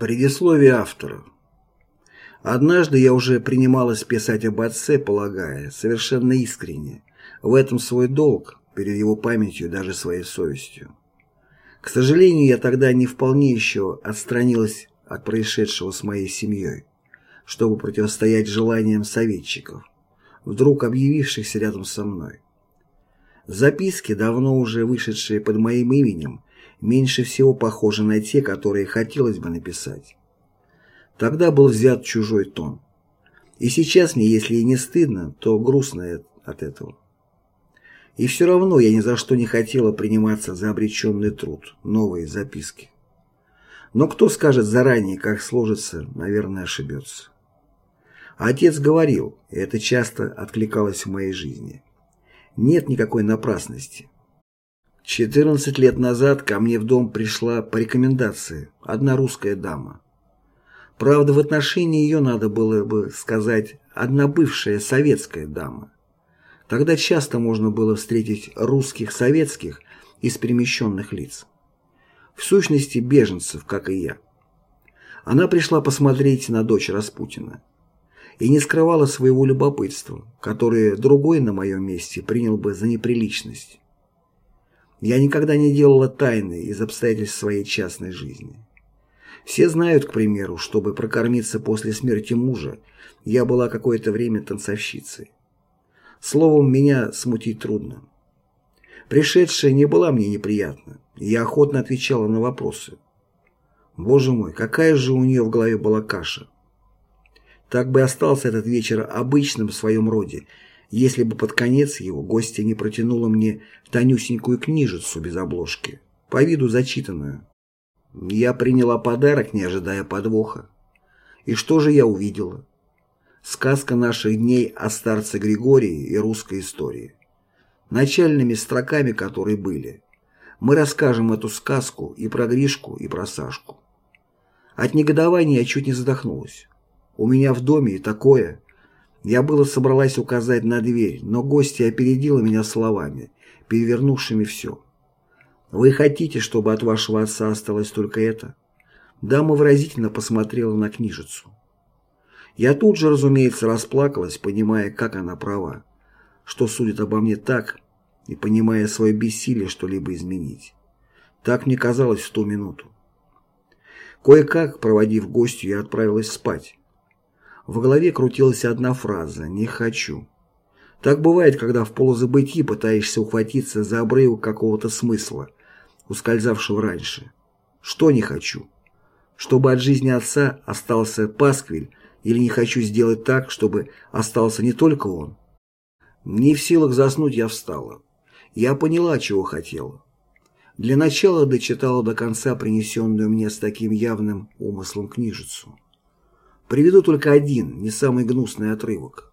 Предисловие автора. Однажды я уже принималась писать об отце, полагая, совершенно искренне, в этом свой долг, перед его памятью даже своей совестью. К сожалению, я тогда не вполне еще отстранилась от происшедшего с моей семьей, чтобы противостоять желаниям советчиков, вдруг объявившихся рядом со мной. Записки, давно уже вышедшие под моим именем, меньше всего похожи на те, которые хотелось бы написать. Тогда был взят чужой тон. И сейчас мне, если и не стыдно, то грустно от этого. И все равно я ни за что не хотела приниматься за обреченный труд, новые записки. Но кто скажет заранее, как сложится, наверное, ошибется. Отец говорил, и это часто откликалось в моей жизни. Нет никакой напрасности. 14 лет назад ко мне в дом пришла по рекомендации одна русская дама. Правда, в отношении ее надо было бы сказать одна бывшая советская дама. Тогда часто можно было встретить русских советских из перемещенных лиц. В сущности, беженцев, как и я. Она пришла посмотреть на дочь Распутина и не скрывала своего любопытства, которое другой на моем месте принял бы за неприличность. Я никогда не делала тайны из обстоятельств своей частной жизни. Все знают, к примеру, чтобы прокормиться после смерти мужа, я была какое-то время танцовщицей. Словом, меня смутить трудно. Пришедшая не была мне неприятна, я охотно отвечала на вопросы. Боже мой, какая же у нее в голове была каша. Так бы остался этот вечер обычным в своем роде, если бы под конец его гостья не протянула мне тонюсенькую книжицу без обложки, по виду зачитанную. Я приняла подарок, не ожидая подвоха. И что же я увидела? Сказка наших дней о старце Григории и русской истории. Начальными строками которой были. Мы расскажем эту сказку и про Гришку, и про Сашку. От негодования я чуть не задохнулась. У меня в доме и такое, я было собралась указать на дверь, но гостья опередила меня словами, перевернувшими все. «Вы хотите, чтобы от вашего отца осталось только это?» Дама выразительно посмотрела на книжицу. Я тут же, разумеется, расплакалась, понимая, как она права, что судит обо мне так, и понимая свое бессилие что-либо изменить. Так мне казалось в ту минуту. Кое-как, проводив гостью, я отправилась спать. В голове крутилась одна фраза «не хочу». Так бывает, когда в полузабытии пытаешься ухватиться за обрывок какого-то смысла, ускользавшего раньше. Что не хочу? Чтобы от жизни отца остался пасквиль, или не хочу сделать так, чтобы остался не только он? Не в силах заснуть я встала. Я поняла, чего хотела. Для начала дочитала до конца принесенную мне с таким явным умыслом книжицу. Приведу только один, не самый гнусный отрывок.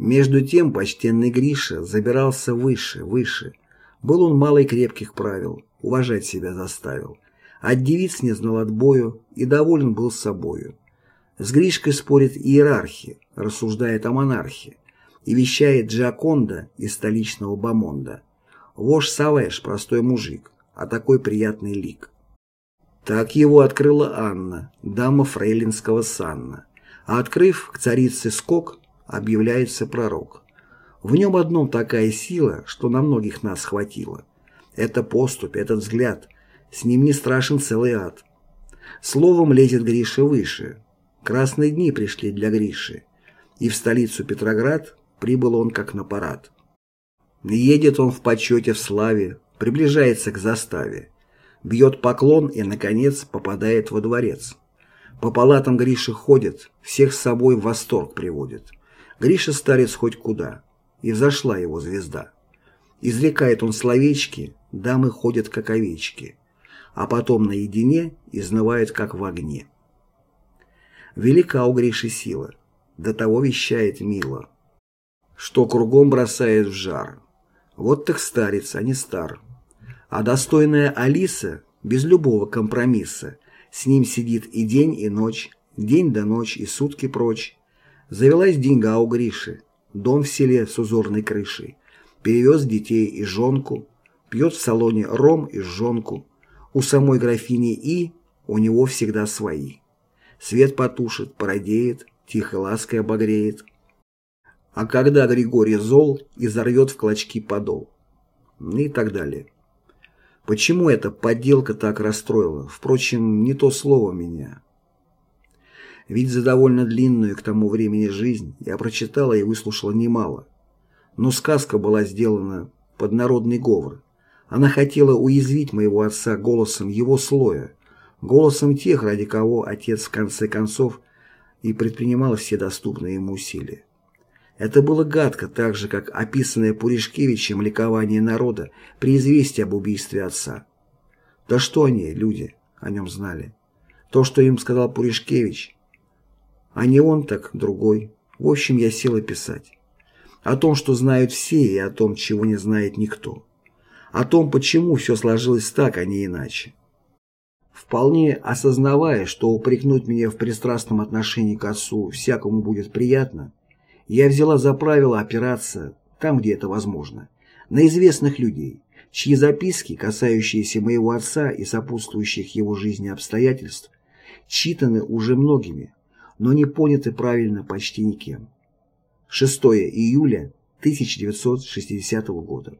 Между тем почтенный Гриша забирался выше, выше. Был он малый крепких правил, уважать себя заставил. От девиц не знал отбою и доволен был собою. С Гришкой спорит иерархия, рассуждает о монархии и вещает Джаконда из столичного Бамонда. Вож Савеш, простой мужик, а такой приятный лик. Так его открыла Анна, дама фрейлинского санна. А открыв к царице скок, объявляется пророк. В нем одном такая сила, что на многих нас хватило. Это поступь, этот взгляд. С ним не страшен целый ад. Словом лезет Гриша выше. Красные дни пришли для Гриши. И в столицу Петроград прибыл он как на парад. Едет он в почете в славе, приближается к заставе бьет поклон и, наконец, попадает во дворец. По палатам Гриша ходит, всех с собой в восторг приводит. Гриша старец хоть куда, и взошла его звезда. Изрекает он словечки, дамы ходят как овечки, а потом наедине изнывают как в огне. Велика у Гриши сила, до того вещает мило, что кругом бросает в жар. Вот так старец, а не стар. А достойная Алиса, без любого компромисса, с ним сидит и день, и ночь, день до ночь и сутки прочь. Завелась деньга у Гриши, дом в селе с узорной крышей, перевез детей и жонку, пьет в салоне ром и жонку. У самой графини И у него всегда свои. Свет потушит, породеет, тихо лаской обогреет. А когда Григорий зол, изорвет в клочки подол. И так далее. Почему эта подделка так расстроила? Впрочем, не то слово меня. Ведь за довольно длинную к тому времени жизнь я прочитала и выслушала немало. Но сказка была сделана под народный говор. Она хотела уязвить моего отца голосом его слоя, голосом тех, ради кого отец в конце концов и предпринимал все доступные ему усилия. Это было гадко, так же, как описанное Пуришкевичем ликование народа при известии об убийстве отца. Да что они, люди, о нем знали? То, что им сказал Пуришкевич, а не он, так другой. В общем, я села писать. О том, что знают все, и о том, чего не знает никто. О том, почему все сложилось так, а не иначе. Вполне осознавая, что упрекнуть меня в пристрастном отношении к отцу всякому будет приятно, я взяла за правило опираться, там, где это возможно, на известных людей, чьи записки, касающиеся моего отца и сопутствующих его жизни обстоятельств, читаны уже многими, но не поняты правильно почти никем. 6 июля 1960 года.